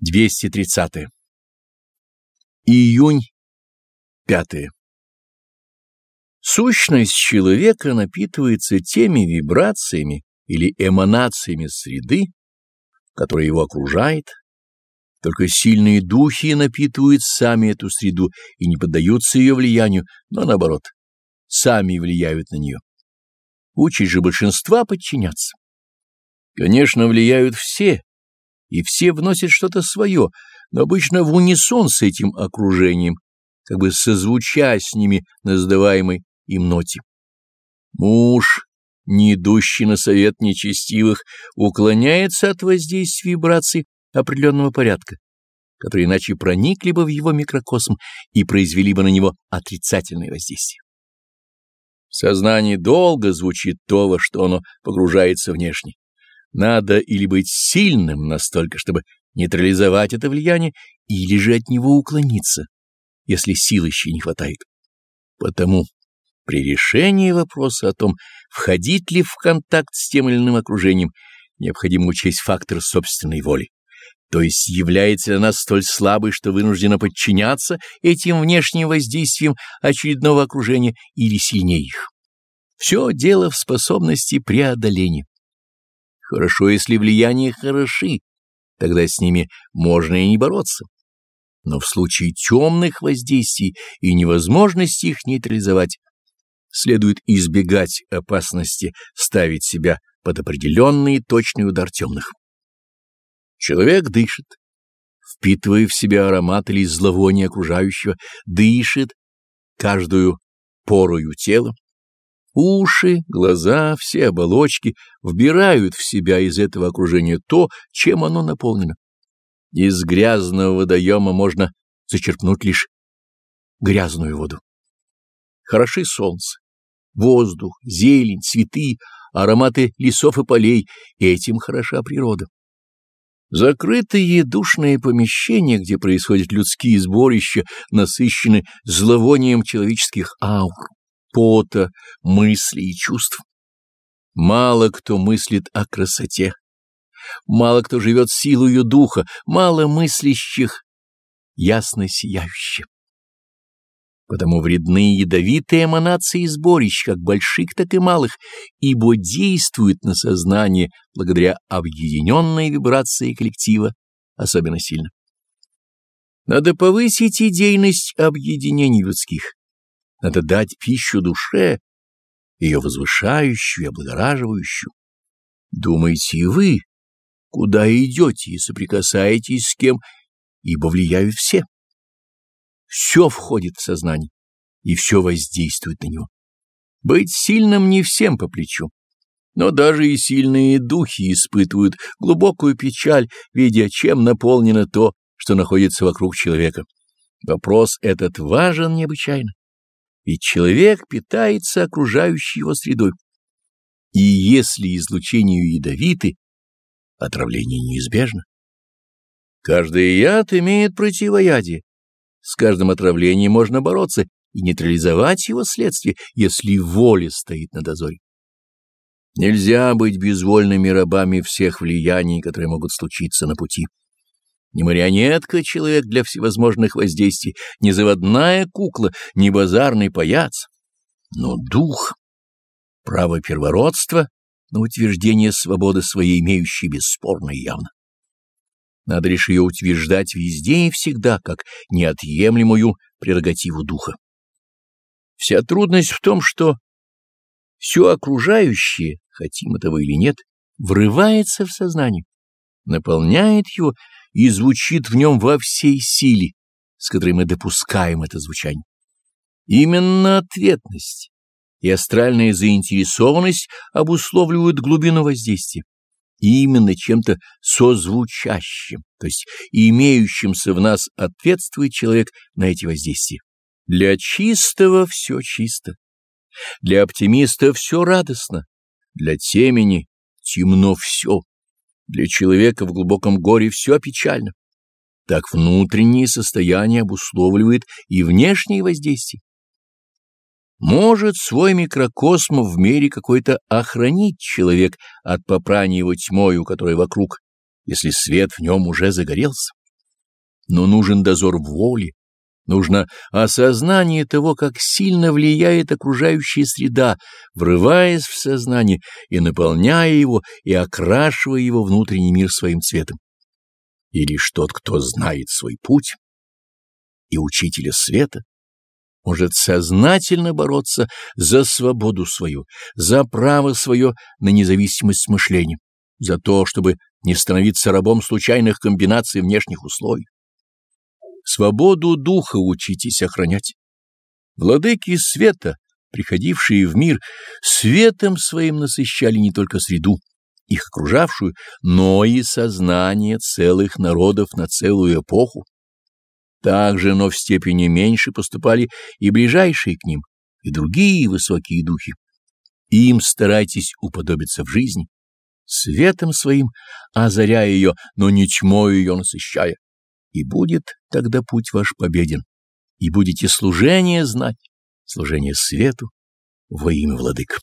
230. Июнь 5. Сущность человека напитывается теми вибрациями или эманациями среды, которая его окружает. Только сильные духи напитывают сами эту среду и не поддаются ее влиянию, но наоборот, сами влияют на нее. Участь же большинства подчиняться. Конечно, влияют все, и все вносят что-то свое, но обычно в унисон с этим окружением, как бы созвуча с ними на сдаваемой им ноте. Муж, не идущий на совет нечестивых, уклоняется от воздействия вибраций определенного порядка, которые иначе проникли бы в его микрокосм и произвели бы на него отрицательное воздействие. В сознании долго звучит то, во что оно погружается внешне. Надо или быть сильным настолько, чтобы нейтрализовать это влияние, или же от него уклониться, если сил еще не хватает. Потому при решении вопроса о том, входить ли в контакт с тем или иным окружением, необходимо учесть фактор собственной воли. То есть является ли она столь слабой, что вынуждена подчиняться этим внешним воздействиям очередного окружения или сильнее их. Все дело в способности преодоления. Хорошо, если влияния хороши, тогда с ними можно и не бороться. Но в случае темных воздействий и невозможности их нейтрализовать, следует избегать опасности ставить себя под определенный точный удар темных. Человек дышит, впитывая в себя аромат или зловоние окружающего, дышит каждую порою тела, Уши, глаза, все оболочки вбирают в себя из этого окружения то, чем оно наполнено. Из грязного водоема можно зачерпнуть лишь грязную воду. Хороши солнце, воздух, зелень, цветы, ароматы лесов и полей, этим хороша природа. Закрытые душные помещения, где происходят людские сборища, насыщены зловонием человеческих аур пота, мыслей и чувств. Мало кто мыслит о красоте, мало кто живет силою духа, мало мыслящих, ясно сияющих. Потому вредны ядовитые эманации сборищ, как больших, так и малых, ибо действуют на сознание благодаря объединенной вибрации коллектива особенно сильно. Надо повысить идейность объединений людских, надо дать пищу душе, ее возвышающую и облагораживающую. Думаете и вы, куда идете и соприкасаетесь с кем, ибо влияют все. Все входит в сознание, и все воздействует на него. Быть сильным не всем по плечу, но даже и сильные духи испытывают глубокую печаль, видя, чем наполнено то, что находится вокруг человека. Вопрос этот важен необычайно ведь человек питается окружающей его средой. И если излучение ядовиты, отравление неизбежно. Каждый яд имеет противоядие. С каждым отравлением можно бороться и нейтрализовать его следствие, если воля стоит на дозоре. Нельзя быть безвольными рабами всех влияний, которые могут случиться на пути. Не марионетка человек для всевозможных воздействий, не заводная кукла, не базарный паяц, но дух, право первородства на утверждение свободы своей имеющей бесспорно и явно. Надо лишь ее утверждать везде и всегда, как неотъемлемую прерогативу духа. Вся трудность в том, что все окружающее, хотим этого или нет, врывается в сознание, наполняет его и звучит в нем во всей силе, с которой мы допускаем это звучание. Именно ответность и астральная заинтересованность обусловливают глубину воздействия. И именно чем-то созвучащим, то есть имеющимся в нас ответствует человек на эти воздействия. Для чистого все чисто, для оптимиста все радостно, для темени темно все. Для человека в глубоком горе все печально. Так внутреннее состояние обусловливает и внешние воздействия. Может свой микрокосм в мире какой-то охранить человек от попрания его тьмою, которая вокруг, если свет в нем уже загорелся. Но нужен дозор воли, нужно осознание того, как сильно влияет окружающая среда, врываясь в сознание и наполняя его и окрашивая его внутренний мир своим цветом. И лишь тот, кто знает свой путь и учителя света, может сознательно бороться за свободу свою, за право свое на независимость мышления, за то, чтобы не становиться рабом случайных комбинаций внешних условий. Свободу духа учитесь охранять. Владыки света, приходившие в мир, светом своим насыщали не только среду, их окружавшую, но и сознание целых народов на целую эпоху. Также, но в степени меньше поступали и ближайшие к ним, и другие высокие духи. Им старайтесь уподобиться в жизни, светом своим озаряя ее, но не тьмою ее насыщая. И будет тогда путь ваш победен, и будете служение знать, служение свету во имя владык.